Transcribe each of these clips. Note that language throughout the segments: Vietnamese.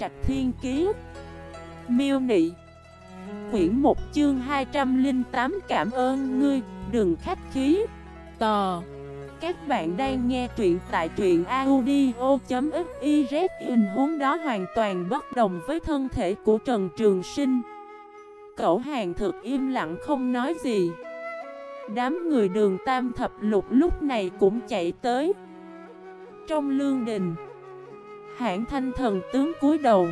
Trạch Thiên Kiế Miêu Nị. Quyển 1 chương 208 Cảm ơn ngươi, đừng khách khí. Tò. Các bạn đang nghe truyện tại truyện audio.xyz Hình huống đó hoàn toàn bất đồng với thân thể của Trần Trường Sinh. Cậu hàng thực im lặng không nói gì. Đám người đường tam thập lục lúc này cũng chạy tới. Trong lương đình Hãng thanh thần tướng cúi đầu.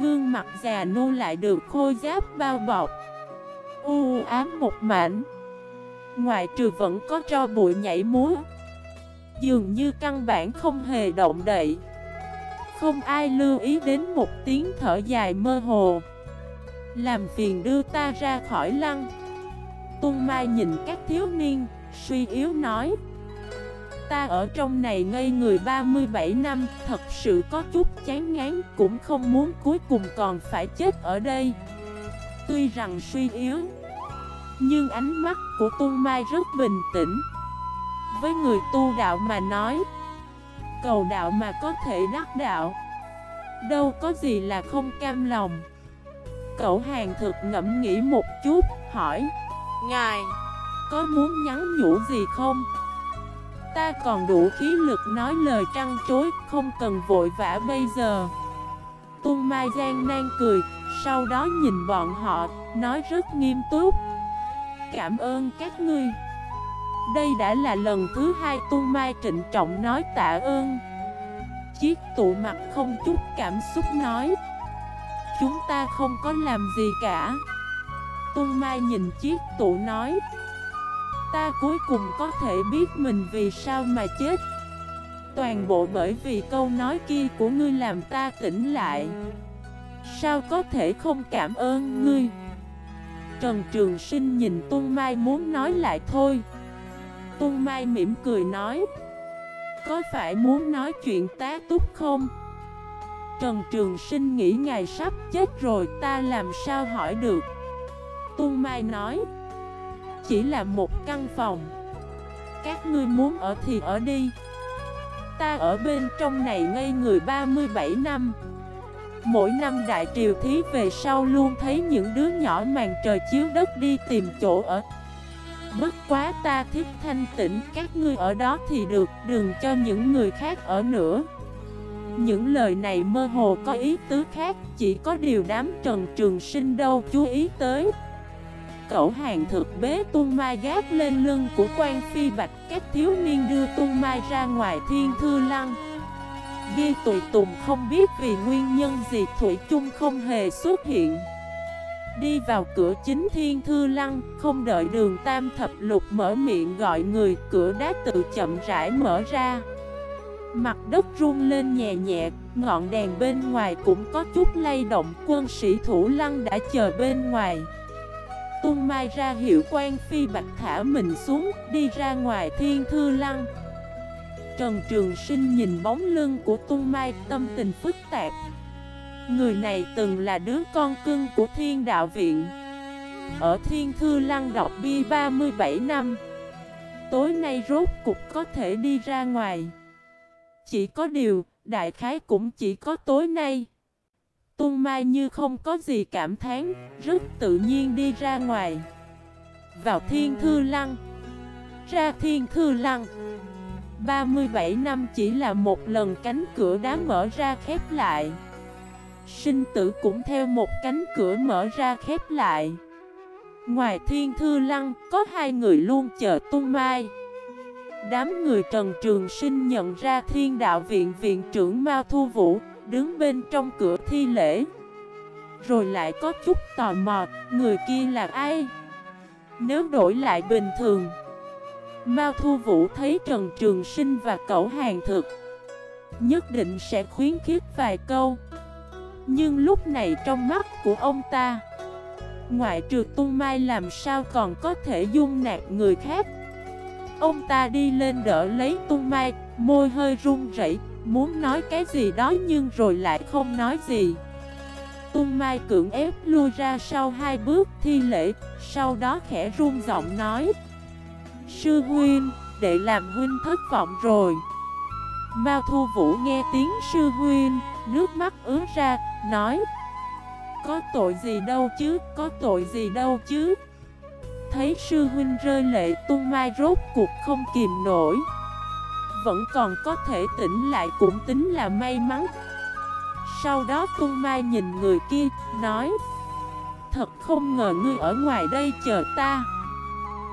Gương mặt già nô lại được khôi giáp bao bọc. U ám một mảnh. Ngoài trừ vẫn có cho bụi nhảy múa. Dường như căn bản không hề động đậy. Không ai lưu ý đến một tiếng thở dài mơ hồ. Làm phiền đưa ta ra khỏi lăng. Tung Mai nhìn các thiếu niên, suy yếu nói. Ta ở trong này ngây người 37 năm, thật sự có chút chán ngán, cũng không muốn cuối cùng còn phải chết ở đây. Tuy rằng suy yếu, nhưng ánh mắt của tu Mai rất bình tĩnh. Với người tu đạo mà nói, cầu đạo mà có thể đắc đạo, đâu có gì là không cam lòng. Cậu hàng thực ngẫm nghĩ một chút, hỏi Ngài, có muốn nhắn nhủ gì không? Ta còn đủ khí lực nói lời trăng chối, không cần vội vã bây giờ. Tung Mai Giang nan cười, sau đó nhìn bọn họ, nói rất nghiêm túc. Cảm ơn các ngươi. Đây đã là lần thứ hai Tung Mai trịnh trọng nói tạ ơn. Chiếc tụ mặt không chút cảm xúc nói Chúng ta không có làm gì cả. Tung Mai nhìn chiếc tụ nói Ta cuối cùng có thể biết mình vì sao mà chết. Toàn bộ bởi vì câu nói kia của ngươi làm ta tỉnh lại. Sao có thể không cảm ơn ngươi? Trần Trường Sinh nhìn Tung Mai muốn nói lại thôi. Tung Mai mỉm cười nói, Có phải muốn nói chuyện tá túc không? Trần Trường Sinh nghĩ ngài sắp chết rồi, ta làm sao hỏi được? Tung Mai nói chỉ là một căn phòng. Các ngươi muốn ở thì ở đi. Ta ở bên trong này ngây người 37 năm. Mỗi năm đại triều thí về sau luôn thấy những đứa nhỏ màn trời chiếu đất đi tìm chỗ ở. Bất quá ta thích thanh tĩnh các ngươi ở đó thì được, Đừng cho những người khác ở nữa. Những lời này mơ hồ có ý tứ khác, Chỉ có điều đám Trần Trường Sinh đâu chú ý tới. Cậu hàng thực bế tung mai gác lên lưng của quan phi bạch, Các thiếu niên đưa tung mai ra ngoài thiên thư lăng. Ghi tùy tùng không biết vì nguyên nhân gì Thủy chung không hề xuất hiện. Đi vào cửa chính thiên thư lăng, Không đợi đường tam thập lục mở miệng gọi người, Cửa đá tự chậm rãi mở ra. Mặt đất rung lên nhẹ nhẹ, Ngọn đèn bên ngoài cũng có chút lay động, Quân sĩ thủ lăng đã chờ bên ngoài. Tung Mai ra hiệu quan phi bạch thả mình xuống Đi ra ngoài thiên thư lăng. Trần Trường Sinh nhìn bóng lưng của Tung Mai tâm tình phức tạp. Người này từng là đứa con cưng của thiên đạo viện. Ở thiên thư lăng đọc bi 37 năm. Tối nay rốt cục có thể đi ra ngoài. Chỉ có điều, đại khái cũng chỉ có tối nay. Tôn Mai như không có gì cảm thán, rất tự nhiên đi ra ngoài. Vào Thiên Thư Lăng. Ra Thiên Thư Lăng. 37 năm chỉ là một lần cánh cửa đá mở ra khép lại. Sinh tử cũng theo một cánh cửa mở ra khép lại. Ngoài Thiên Thư Lăng có hai người luôn chờ Tôn Mai. Đám người Trần Trường Sinh nhận ra Thiên Đạo Viện Viện trưởng Mao Thu Vũ đứng bên trong cửa thi lễ. Rồi lại có chút tò mò, người kia là ai? Nếu đổi lại bình thường Mao Thu Vũ thấy Trần Trường Sinh và cậu hàng thực Nhất định sẽ khuyến khích vài câu. Nhưng lúc này trong mắt của ông ta Ngoại trừ tung mai làm sao còn có thể dung nạt người khác? Ông ta đi lên đỡ lấy tung mai Môi hơi run rẩy. Muốn nói cái gì đó nhưng rồi lại không nói gì. Tung Mai cưỡng ép lui ra sau hai bước thi lễ Sau đó khẽ run giọng nói. Sư huynh, để làm huynh thất vọng rồi. Mao Thu Vũ nghe tiếng sư huynh nước mắt ứa ra, nói. Có tội gì đâu chứ, có tội gì đâu chứ. Thấy sư huynh rơi lệ tung mai rốt cuộc không kìm nổi. Vẫn còn có thể tỉnh lại cũng tính là may mắn. Sau đó tung mai nhìn người kia, nói Thật không ngờ ngươi ở ngoài đây chờ ta.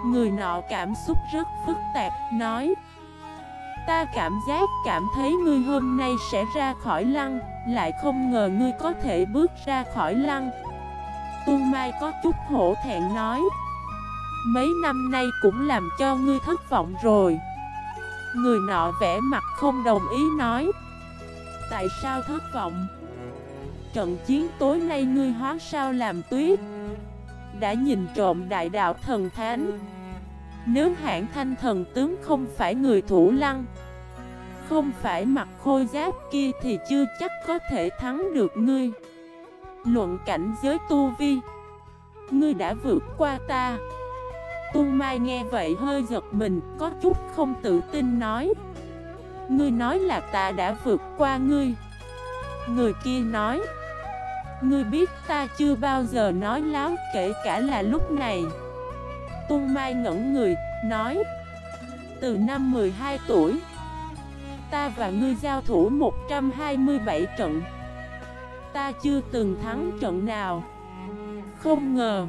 Người nọ cảm xúc rất phức tạp, nói Ta cảm giác cảm thấy ngươi hôm nay sẽ ra khỏi lăng Lại không ngờ ngươi có thể bước ra khỏi lăng. Tuôn Mai có chút hổ thẹn nói Mấy năm nay cũng làm cho ngươi thất vọng rồi. Người nọ vẽ mặt không đồng ý nói. Tại sao thất vọng? Trận chiến tối nay ngươi hóa sao làm tuyết? Đã nhìn trộm đại đạo thần thánh. Nếu hãng thanh thần tướng không phải người thủ lăng, Không phải mặt khôi giáp kia thì chưa chắc có thể thắng được ngươi. Luận cảnh giới tu vi, Ngươi đã vượt qua ta. Tu Mai nghe vậy hơi giật mình Có chút không tự tin nói. Ngươi nói là ta đã vượt qua ngươi. Người kia nói Ngươi biết ta chưa bao giờ nói láo kể cả là lúc này. Tu Mai ngẩn người, nói Từ năm 12 tuổi Ta và ngươi giao thủ 127 trận. Ta chưa từng thắng trận nào. Không ngờ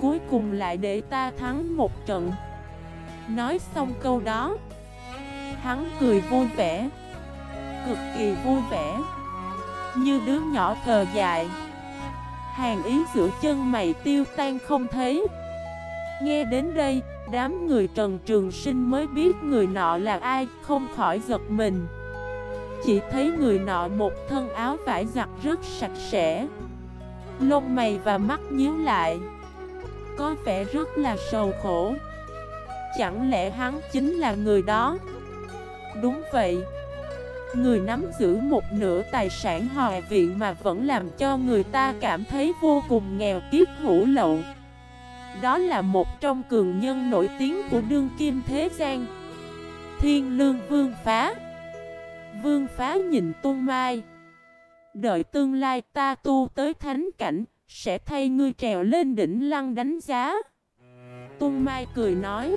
Cuối cùng lại để ta thắng một trận Nói xong câu đó Hắn cười vui vẻ Cực kỳ vui vẻ Như đứa nhỏ thờ dại Hàng ý giữa chân mày tiêu tan không thấy Nghe đến đây, đám người Trần Trường Sinh mới biết người nọ là ai, không khỏi giật mình. Chỉ thấy người nọ một thân áo vải giặt rất sạch sẽ. Lông mày và mắt nhíu lại. Có vẻ rất là sầu khổ. Chẳng lẽ hắn chính là người đó? Đúng vậy. Người nắm giữ một nửa tài sản hòa viện mà vẫn làm cho người ta cảm thấy vô cùng nghèo kiết hữu lậu. Đó là một trong cường nhân nổi tiếng của đương kim thế gian Thiên lương vương phá Vương phá nhìn tung mai Đợi tương lai ta tu tới thánh cảnh sẽ thay ngươi trèo lên đỉnh lăng đánh giá Tôn mai cười nói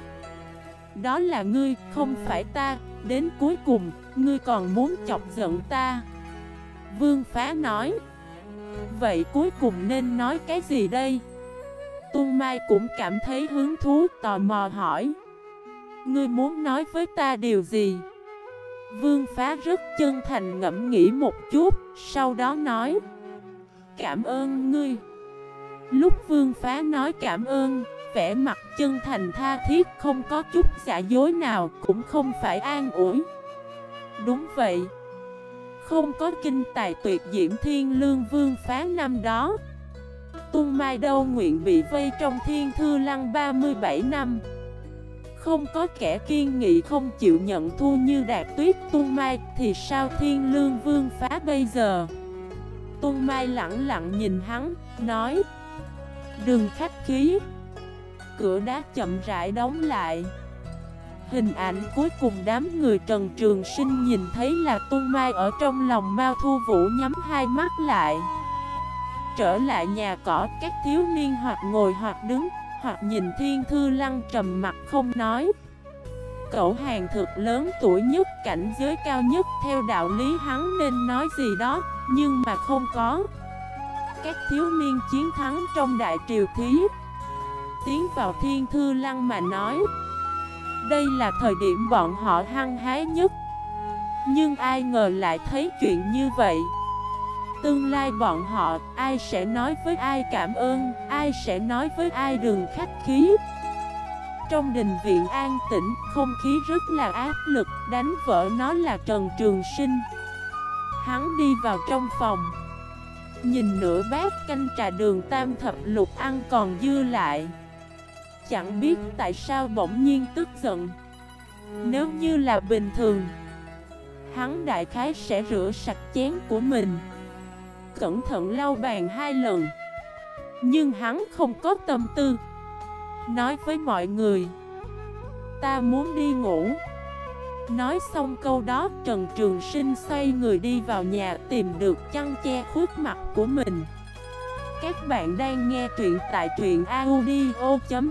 Đó là ngươi, không phải ta Đến cuối cùng, ngươi còn muốn chọc giận ta Vương phá nói Vậy cuối cùng nên nói cái gì đây? Tôn Mai cũng cảm thấy hứng thú tò mò hỏi Ngươi muốn nói với ta điều gì? Vương phá rất chân thành ngẫm nghĩ một chút Sau đó nói Cảm ơn ngươi. Lúc vương phá nói cảm ơn, vẻ mặt chân thành tha thiết không có chút giả dối nào Cũng không phải an ủi. Đúng vậy. Không có kinh tài tuyệt diễm thiên lương vương phá năm đó. Tung Mai đâu nguyện bị vây trong thiên thư lăng 37 năm. Không có kẻ kiên nghị không chịu nhận thua như đạt tuyết Tung Mai Thì sao thiên lương vương phá bây giờ? Tôn Mai lặng lặng nhìn hắn, Nói, Đừng khách khí. Cửa đá chậm rãi đóng lại. Hình ảnh cuối cùng đám người Trần Trường Sinh nhìn thấy là Tôn Mai ở trong lòng Mao Thu Vũ nhắm hai mắt lại. Trở lại nhà cỏ, các thiếu niên hoặc ngồi hoặc đứng, Hoặc nhìn thiên thư lăng trầm mặt không nói. Cậu hàng thực lớn tuổi nhất, cảnh giới cao nhất, Theo đạo lý hắn nên nói gì đó. Nhưng mà không có. Các thiếu niên chiến thắng trong đại triều thí. Tiến vào thiên thư lăng mà nói Đây là thời điểm bọn họ hăng hái nhất. Nhưng ai ngờ lại thấy chuyện như vậy? Tương lai bọn họ, ai sẽ nói với ai cảm ơn, ai sẽ nói với ai đường khách khí? Trong đình viện an tĩnh, không khí rất là áp lực, đánh vỡ nó là Trần Trường Sinh. Hắn đi vào trong phòng. Nhìn nửa bát canh trà đường tam thập lục ăn còn dư lại. Chẳng biết tại sao bỗng nhiên tức giận. Nếu như là bình thường, Hắn đại khái sẽ rửa sạch chén của mình. Cẩn thận lau bàn hai lần. Nhưng hắn không có tâm tư. Nói với mọi người, Ta muốn đi ngủ. Nói xong câu đó, Trần Trường Sinh xoay người đi vào nhà tìm được chăn che khuất mặt của mình. Các bạn đang nghe truyện tại truyện audio.fif